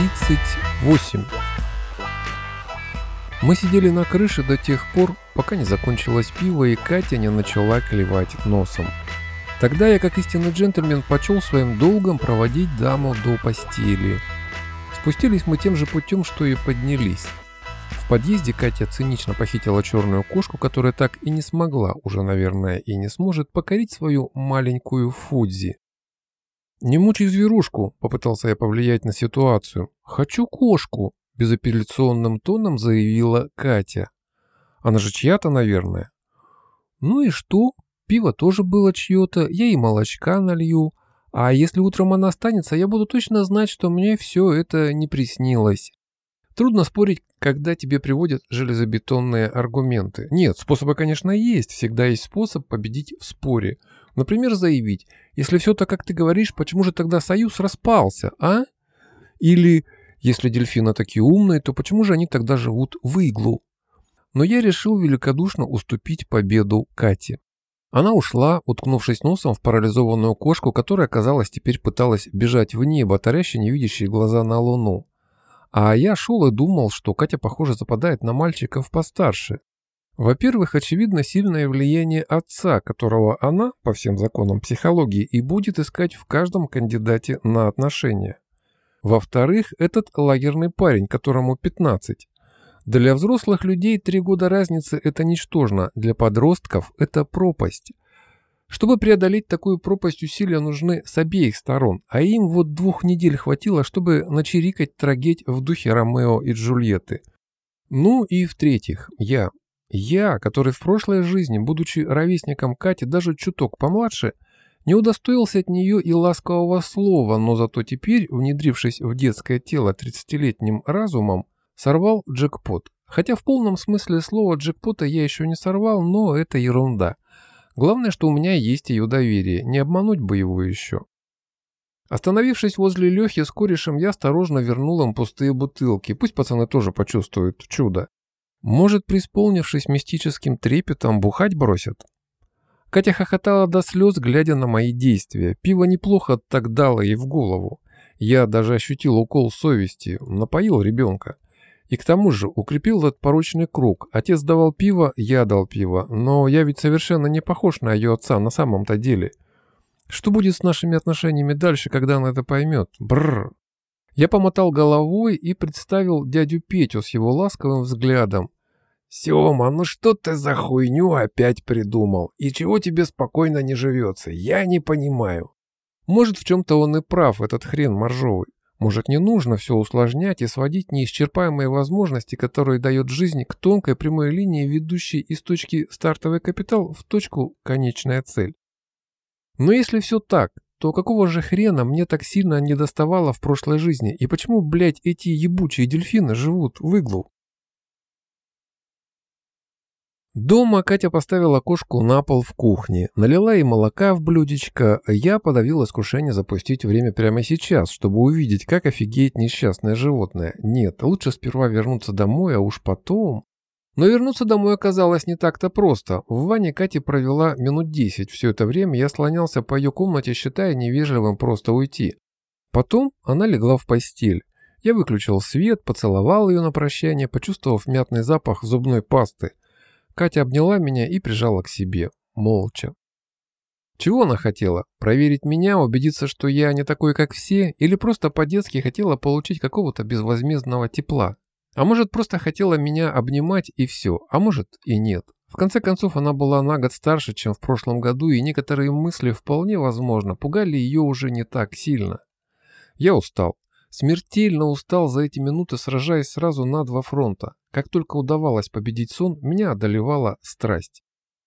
38 Мы сидели на крыше до тех пор, пока не закончилось пиво и Катя не начала клевать носом. Тогда я, как истинный джентльмен, почел своим долгом проводить даму до постели. Спустились мы тем же путем, что и поднялись. В подъезде Катя цинично похитила черную кошку, которая так и не смогла, уже, наверное, и не сможет, покорить свою маленькую Фудзи. «Не мучай зверушку», — попытался я повлиять на ситуацию. «Хочу кошку», — безапелляционным тоном заявила Катя. «Она же чья-то, наверное». «Ну и что? Пиво тоже было чье-то, я и молочка налью. А если утром она останется, я буду точно знать, что мне все это не приснилось». Трудно спорить, когда тебе приводят железобетонные аргументы. Нет, способы, конечно, есть. Всегда есть способ победить в споре. Например, заявить, если все так, как ты говоришь, почему же тогда союз распался, а? Или, если дельфины такие умные, то почему же они тогда живут в иглу? Но я решил великодушно уступить победу Кате. Она ушла, уткнувшись носом в парализованную кошку, которая, казалось, теперь пыталась бежать в небо, тарящие невидящие глаза на луну. А я шел и думал, что Катя, похоже, западает на мальчиков постарше. Во-первых, очевидно сильное влияние отца, которого она, по всем законам психологии, и будет искать в каждом кандидате на отношения. Во-вторых, этот лагерный парень, которому 15. Для взрослых людей три года разницы – это ничтожно, для подростков – это пропасть. Чтобы преодолеть такую пропасть, усилия нужны с обеих сторон, а им вот двух недель хватило, чтобы начерикать трагедь в духе Ромео и Джульетты. Ну и в-третьих, я, я, который в прошлой жизни, будучи ровесником Кати, даже чуток помладше, не удостоился от нее и ласкового слова, но зато теперь, внедрившись в детское тело 30-летним разумом, сорвал джекпот. Хотя в полном смысле слова джекпота я еще не сорвал, но это ерунда. Главное, что у меня есть ее доверие, не обмануть бы его еще. Остановившись возле Лехи с корешем, я осторожно вернул им пустые бутылки. Пусть пацаны тоже почувствуют чудо. Может, преисполнившись мистическим трепетом, бухать бросят? Катя хохотала до слез, глядя на мои действия. Пиво неплохо так дало ей в голову. Я даже ощутил укол совести, напоил ребенка. И к тому же укрепил этот порочный круг. Отец давал пиво, я дал пиво. Но я ведь совершенно не похож на ее отца на самом-то деле. Что будет с нашими отношениями дальше, когда она это поймет? Бррр. Я помотал головой и представил дядю Петю с его ласковым взглядом. «Сема, ну что ты за хуйню опять придумал? И чего тебе спокойно не живется? Я не понимаю». Может, в чем-то он и прав, этот хрен моржовый. Может, не нужно все усложнять и сводить неисчерпаемые возможности, которые дает жизнь, к тонкой прямой линии, ведущей из точки стартовый капитал в точку конечная цель. Но если все так, то какого же хрена мне так сильно не доставало в прошлой жизни, и почему, блядь, эти ебучие дельфины живут в иглу? Дома Катя поставила кошку на пол в кухне, налила ей молока в блюдечко, я подавил искушение запустить время прямо сейчас, чтобы увидеть, как офигеет несчастное животное. Нет, лучше сперва вернуться домой, а уж потом... Но вернуться домой оказалось не так-то просто. В ванне Катя провела минут десять. Все это время я слонялся по ее комнате, считая невежливым просто уйти. Потом она легла в постель. Я выключил свет, поцеловал ее на прощание, почувствовав мятный запах зубной пасты. Катя обняла меня и прижала к себе, молча. Чего она хотела? Проверить меня, убедиться, что я не такой, как все, или просто по-детски хотела получить какого-то безвозмездного тепла? А может, просто хотела меня обнимать и все, а может и нет. В конце концов, она была на год старше, чем в прошлом году, и некоторые мысли, вполне возможно, пугали ее уже не так сильно. Я устал. Смертельно устал за эти минуты, сражаясь сразу на два фронта. Как только удавалось победить сон, меня одолевала страсть.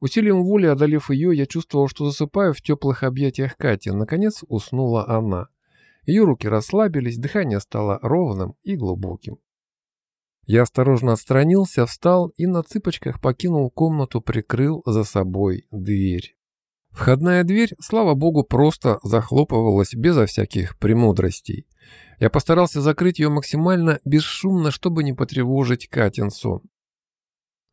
Усилием воли одолев ее, я чувствовал, что засыпаю в теплых объятиях Кати. Наконец уснула она. Ее руки расслабились, дыхание стало ровным и глубоким. Я осторожно отстранился, встал и на цыпочках покинул комнату, прикрыл за собой дверь. Входная дверь, слава богу, просто захлопывалась безо всяких премудростей. Я постарался закрыть ее максимально бесшумно, чтобы не потревожить Катин сон.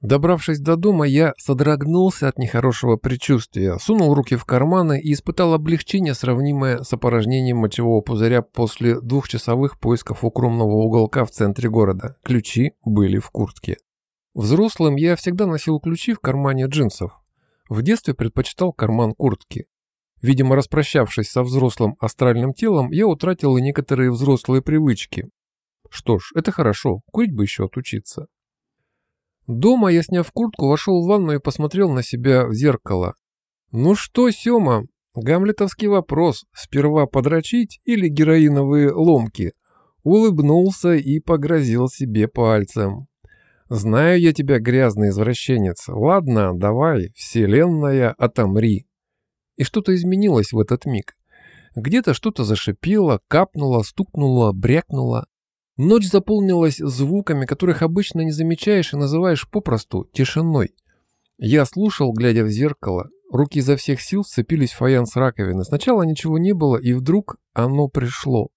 Добравшись до дома, я содрогнулся от нехорошего предчувствия, сунул руки в карманы и испытал облегчение, сравнимое с опорожнением мочевого пузыря после двухчасовых поисков укромного уголка в центре города. Ключи были в куртке. Взрослым я всегда носил ключи в кармане джинсов. В детстве предпочитал карман куртки. Видимо, распрощавшись со взрослым астральным телом, я утратил и некоторые взрослые привычки. Что ж, это хорошо, курить бы еще отучиться. Дома я, сняв куртку, вошел в ванну и посмотрел на себя в зеркало. Ну что, Сёма, гамлетовский вопрос, сперва подрочить или героиновые ломки? Улыбнулся и погрозил себе пальцем. Знаю я тебя, грязный извращенец. Ладно, давай, вселенная, отомри. И что-то изменилось в этот миг. Где-то что-то зашипело, капнуло, стукнуло, брякнуло. Ночь заполнилась звуками, которых обычно не замечаешь и называешь попросту тишиной. Я слушал, глядя в зеркало. Руки изо всех сил сцепились в фаянс раковины. Сначала ничего не было, и вдруг оно пришло.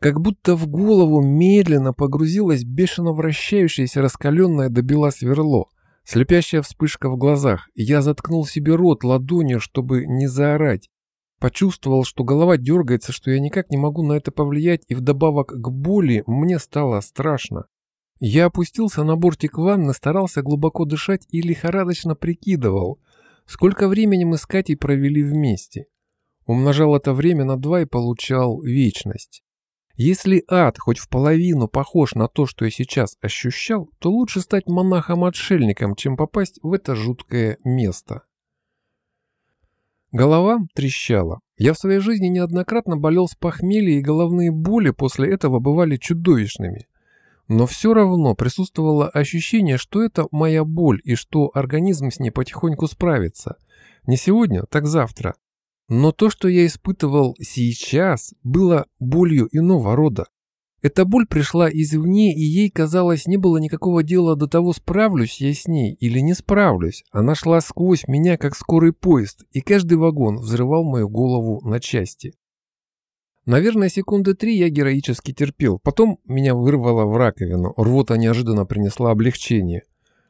Как будто в голову медленно погрузилось бешено вращающееся раскаленное до бела сверло. Слепящая вспышка в глазах. Я заткнул себе рот ладонью, чтобы не заорать. Почувствовал, что голова дергается, что я никак не могу на это повлиять, и вдобавок к боли мне стало страшно. Я опустился на бортик ванны, старался глубоко дышать и лихорадочно прикидывал, сколько времени мы с Катей провели вместе. Умножал это время на два и получал вечность. Если ад хоть в половину похож на то, что я сейчас ощущал, то лучше стать монахом-отшельником, чем попасть в это жуткое место. Голова трещала. Я в своей жизни неоднократно болел с похмелья, и головные боли после этого бывали чудовищными. Но все равно присутствовало ощущение, что это моя боль и что организм с ней потихоньку справится. Не сегодня, так завтра. Но то, что я испытывал сейчас, было болью иного рода. Эта боль пришла извне, и ей, казалось, не было никакого дела до того, справлюсь я с ней или не справлюсь. Она шла сквозь меня, как скорый поезд, и каждый вагон взрывал мою голову на части. Наверное, секунды три я героически терпел. Потом меня вырвало в раковину. Рвота неожиданно принесла облегчение.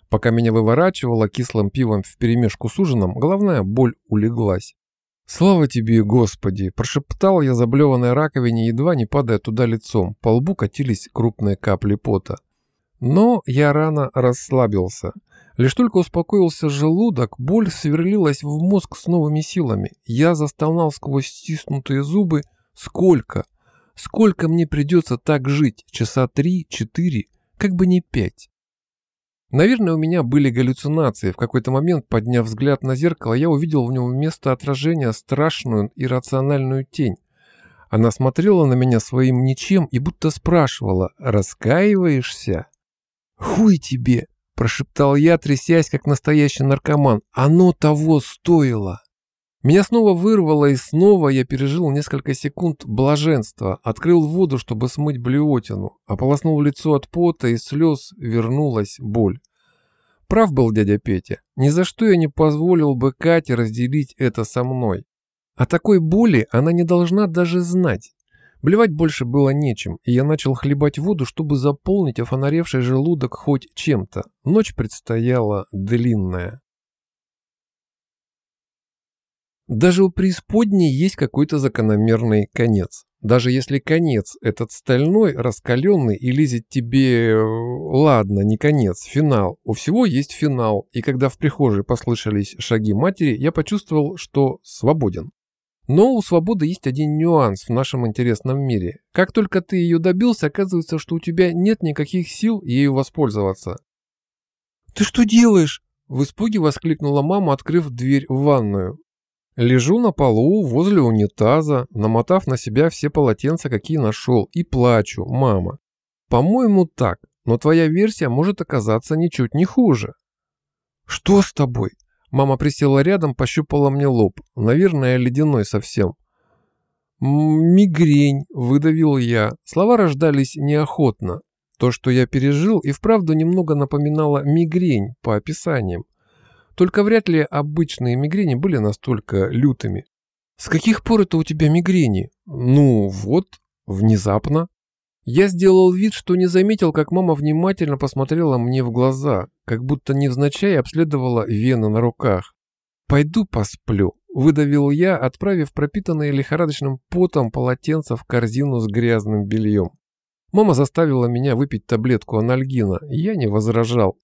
Пока меня выворачивало кислым пивом вперемешку с ужином, головная боль улеглась. «Слава тебе, Господи!» – прошептал я заблеванной раковине, едва не падая туда лицом. По лбу катились крупные капли пота. Но я рано расслабился. Лишь только успокоился желудок, боль сверлилась в мозг с новыми силами. Я застонал сквозь стиснутые зубы. «Сколько? Сколько мне придется так жить? Часа три, четыре? Как бы не пять?» Наверное, у меня были галлюцинации. В какой-то момент, подняв взгляд на зеркало, я увидел в нем вместо отражения страшную иррациональную тень. Она смотрела на меня своим ничем и будто спрашивала «Раскаиваешься?» «Хуй тебе!» – прошептал я, трясясь, как настоящий наркоман. «Оно того стоило!» Меня снова вырвало, и снова я пережил несколько секунд блаженства, открыл воду, чтобы смыть блевотину, ополоснул лицо от пота и слез, вернулась боль. Прав был дядя Петя, ни за что я не позволил бы Кате разделить это со мной. О такой боли она не должна даже знать. Блевать больше было нечем, и я начал хлебать воду, чтобы заполнить офонаревший желудок хоть чем-то. Ночь предстояла длинная. Даже у преисподней есть какой-то закономерный конец. Даже если конец этот стальной, раскаленный и лезет тебе... Э, ладно, не конец, финал. У всего есть финал. И когда в прихожей послышались шаги матери, я почувствовал, что свободен. Но у свободы есть один нюанс в нашем интересном мире. Как только ты ее добился, оказывается, что у тебя нет никаких сил ею воспользоваться. «Ты что делаешь?» В испуге воскликнула мама, открыв дверь в ванную. Лежу на полу возле унитаза, намотав на себя все полотенца, какие нашел, и плачу, мама. По-моему, так, но твоя версия может оказаться ничуть не хуже. Что с тобой? Мама присела рядом, пощупала мне лоб. Наверное, ледяной совсем. «Мигрень», — выдавил я. Слова рождались неохотно. То, что я пережил, и вправду немного напоминало мигрень по описаниям. Только вряд ли обычные мигрени были настолько лютыми. «С каких пор это у тебя мигрени?» «Ну, вот, внезапно». Я сделал вид, что не заметил, как мама внимательно посмотрела мне в глаза, как будто невзначай обследовала вены на руках. «Пойду посплю», — выдавил я, отправив пропитанные лихорадочным потом полотенце в корзину с грязным бельем. Мама заставила меня выпить таблетку анальгина, я не возражал.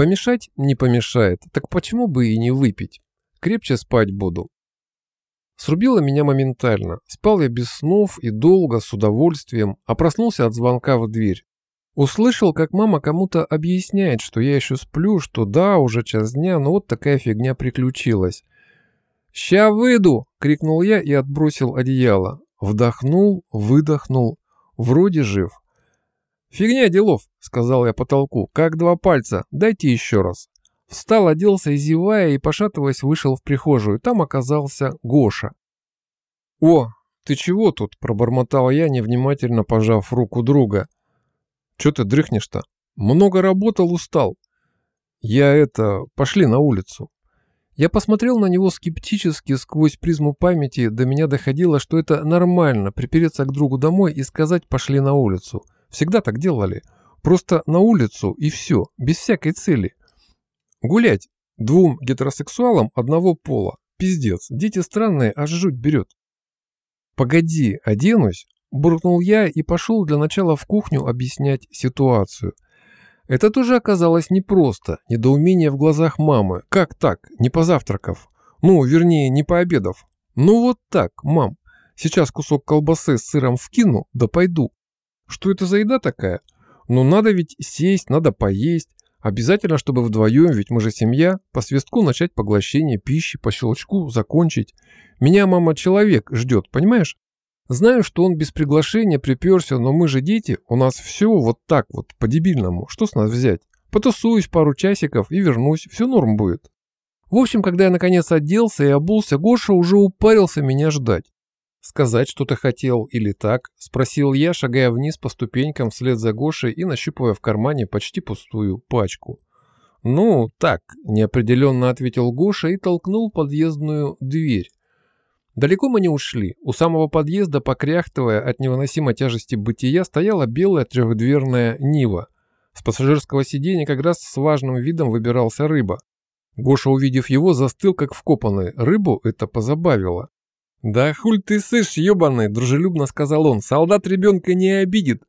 Помешать не помешает, так почему бы и не выпить? Крепче спать буду. Срубило меня моментально. Спал я без снов и долго, с удовольствием, а проснулся от звонка в дверь. Услышал, как мама кому-то объясняет, что я еще сплю, что да, уже час дня, но вот такая фигня приключилась. «Ща выйду!» — крикнул я и отбросил одеяло. Вдохнул, выдохнул. Вроде жив. «Фигня делов», — сказал я потолку, — «как два пальца. Дайте еще раз». Встал, оделся и зевая, и, пошатываясь, вышел в прихожую. Там оказался Гоша. «О, ты чего тут?» – пробормотал я, невнимательно пожав руку друга. «Чё ты дрыхнешь-то? Много работал, устал». «Я это... Пошли на улицу». Я посмотрел на него скептически сквозь призму памяти, до меня доходило, что это нормально, припереться к другу домой и сказать «пошли на улицу». Всегда так делали. Просто на улицу и все, без всякой цели. Гулять двум гетеросексуалам одного пола. Пиздец, дети странные, аж жуть берет. «Погоди, оденусь?» – буркнул я и пошел для начала в кухню объяснять ситуацию. Это тоже оказалось непросто, недоумение в глазах мамы. Как так, не позавтракав? Ну, вернее, не пообедав. Ну вот так, мам. Сейчас кусок колбасы с сыром вкину, да пойду. Что это за еда такая? Ну надо ведь сесть, надо поесть. Обязательно, чтобы вдвоем, ведь мы же семья, по свистку начать поглощение пищи, по щелчку закончить. Меня мама человек ждет, понимаешь? Знаю, что он без приглашения приперся, но мы же дети, у нас все вот так вот, по-дебильному. Что с нас взять? Потусуюсь пару часиков и вернусь, все норм будет. В общем, когда я наконец оделся и обулся, Гоша уже упарился меня ждать. «Сказать что-то хотел или так?» – спросил я, шагая вниз по ступенькам вслед за Гошей и нащупывая в кармане почти пустую пачку. «Ну, так», – неопределенно ответил Гоша и толкнул подъездную дверь. Далеко мы не ушли. У самого подъезда, покряхтывая от невыносимой тяжести бытия, стояла белая трехдверная Нива. С пассажирского сиденья как раз с важным видом выбирался рыба. Гоша, увидев его, застыл как вкопанный. Рыбу это позабавило. «Да хуль ты сышь, ебаный!» – дружелюбно сказал он. «Солдат ребенка не обидит!»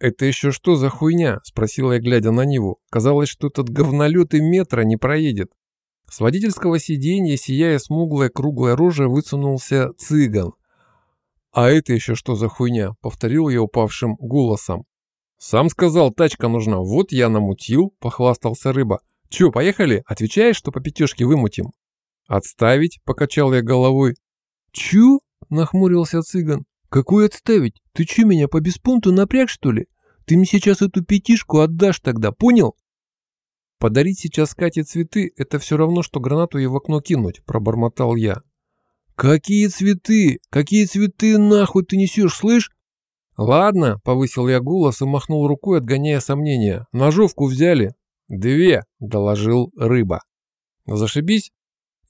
«Это еще что за хуйня?» – спросил я, глядя на Ниву. Казалось, что этот говнолет и метра не проедет. С водительского сиденья, сияя смуглой круглой рожей, высунулся цыган. «А это еще что за хуйня?» – повторил я упавшим голосом. «Сам сказал, тачка нужна, вот я намутил», – похвастался рыба. «Че, поехали? Отвечаешь, что по пятежке вымутим?» «Отставить?» – покачал я головой. «Чё?» – нахмурился цыган. «Какой отставить? Ты чё меня по беспунту напряг, что ли? Ты мне сейчас эту пятишку отдашь тогда, понял?» «Подарить сейчас Кате цветы – это все равно, что гранату ей в окно кинуть», – пробормотал я. «Какие цветы? Какие цветы нахуй ты несешь, слышь?» «Ладно», – повысил я голос и махнул рукой, отгоняя сомнения. «Ножовку взяли?» «Две», – доложил рыба. «Зашибись?»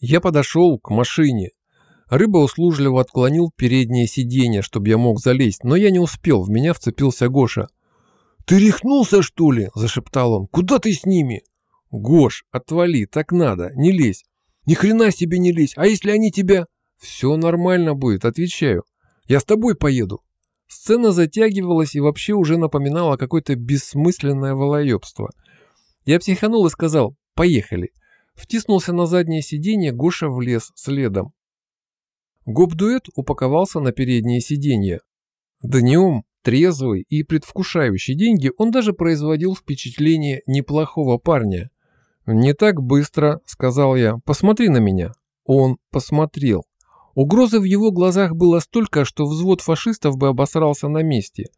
Я подошел к машине. Рыба услужливо отклонил переднее сиденье, чтобы я мог залезть, но я не успел, в меня вцепился Гоша. «Ты рехнулся, что ли?» – зашептал он. «Куда ты с ними?» «Гош, отвали, так надо, не лезь». «Ни хрена себе не лезь, а если они тебя...» «Все нормально будет, отвечаю. Я с тобой поеду». Сцена затягивалась и вообще уже напоминала какое-то бессмысленное волоебство. Я психанул и сказал «поехали». Втиснулся на заднее сиденье, Гоша влез следом. Гоп-дуэт упаковался на переднее сиденье. Днем, трезвый и предвкушающий деньги, он даже производил впечатление неплохого парня. «Не так быстро», — сказал я, — «посмотри на меня». Он посмотрел. Угрозы в его глазах было столько, что взвод фашистов бы обосрался на месте.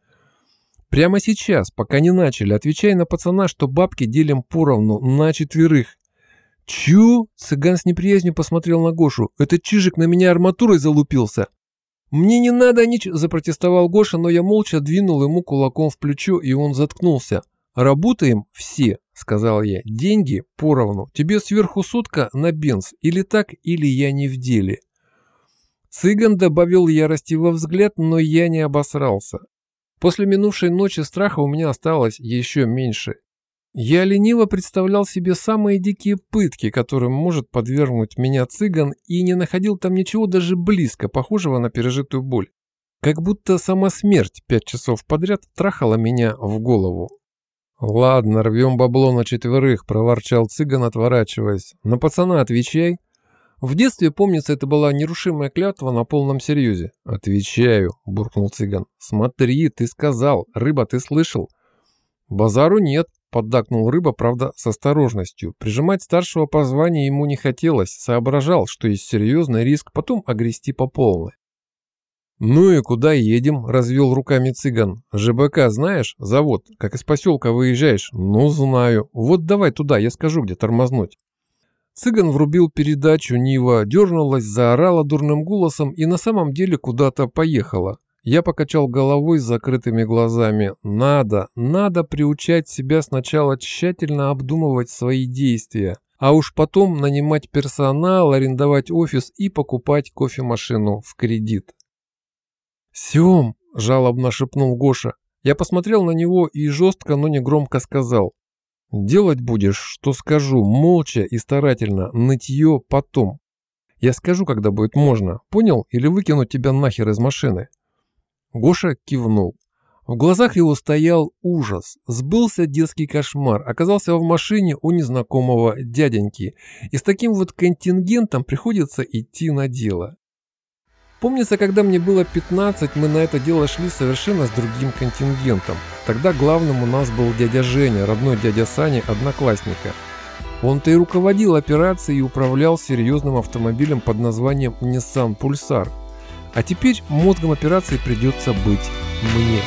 Прямо сейчас, пока не начали, отвечай на пацана, что бабки делим поровну на четверых. «Чё?» – цыган с неприязнью посмотрел на Гошу. «Этот чижик на меня арматурой залупился». «Мне не надо нич...» – запротестовал Гоша, но я молча двинул ему кулаком в плечо, и он заткнулся. «Работаем все», – сказал я. «Деньги поровну. Тебе сверху сутка на бенз. Или так, или я не в деле». Цыган добавил ярости во взгляд, но я не обосрался. После минувшей ночи страха у меня осталось еще меньше. Я лениво представлял себе самые дикие пытки, которым может подвергнуть меня цыган, и не находил там ничего даже близко похожего на пережитую боль. Как будто сама смерть пять часов подряд трахала меня в голову. «Ладно, рвем бабло на четверых», – проворчал цыган, отворачиваясь. «На пацана отвечай». В детстве, помнится, это была нерушимая клятва на полном серьезе. «Отвечаю», – буркнул цыган. «Смотри, ты сказал. Рыба, ты слышал?» «Базару нет», Поддакнул рыба, правда, с осторожностью. Прижимать старшего по званию ему не хотелось, соображал, что есть серьезный риск потом огрести по полной. «Ну и куда едем?» – развел руками цыган. «ЖБК знаешь? Завод. Как из поселка выезжаешь?» «Ну, знаю. Вот давай туда, я скажу, где тормознуть». Цыган врубил передачу, Нива дернулась, заорала дурным голосом и на самом деле куда-то поехала. Я покачал головой с закрытыми глазами. Надо, надо приучать себя сначала тщательно обдумывать свои действия, а уж потом нанимать персонал, арендовать офис и покупать кофемашину в кредит. «Сем!» – жалобно шепнул Гоша. Я посмотрел на него и жестко, но не громко сказал. «Делать будешь, что скажу, молча и старательно, нытье потом. Я скажу, когда будет можно, понял? Или выкину тебя нахер из машины?» Гоша кивнул. В глазах его стоял ужас. Сбылся детский кошмар. Оказался в машине у незнакомого дяденьки. И с таким вот контингентом приходится идти на дело. Помнится, когда мне было 15, мы на это дело шли совершенно с другим контингентом. Тогда главным у нас был дядя Женя, родной дядя Сани, одноклассника. Он-то и руководил операцией и управлял серьезным автомобилем под названием Nissan Pulsar – а теперь мозгом операции придется быть мне.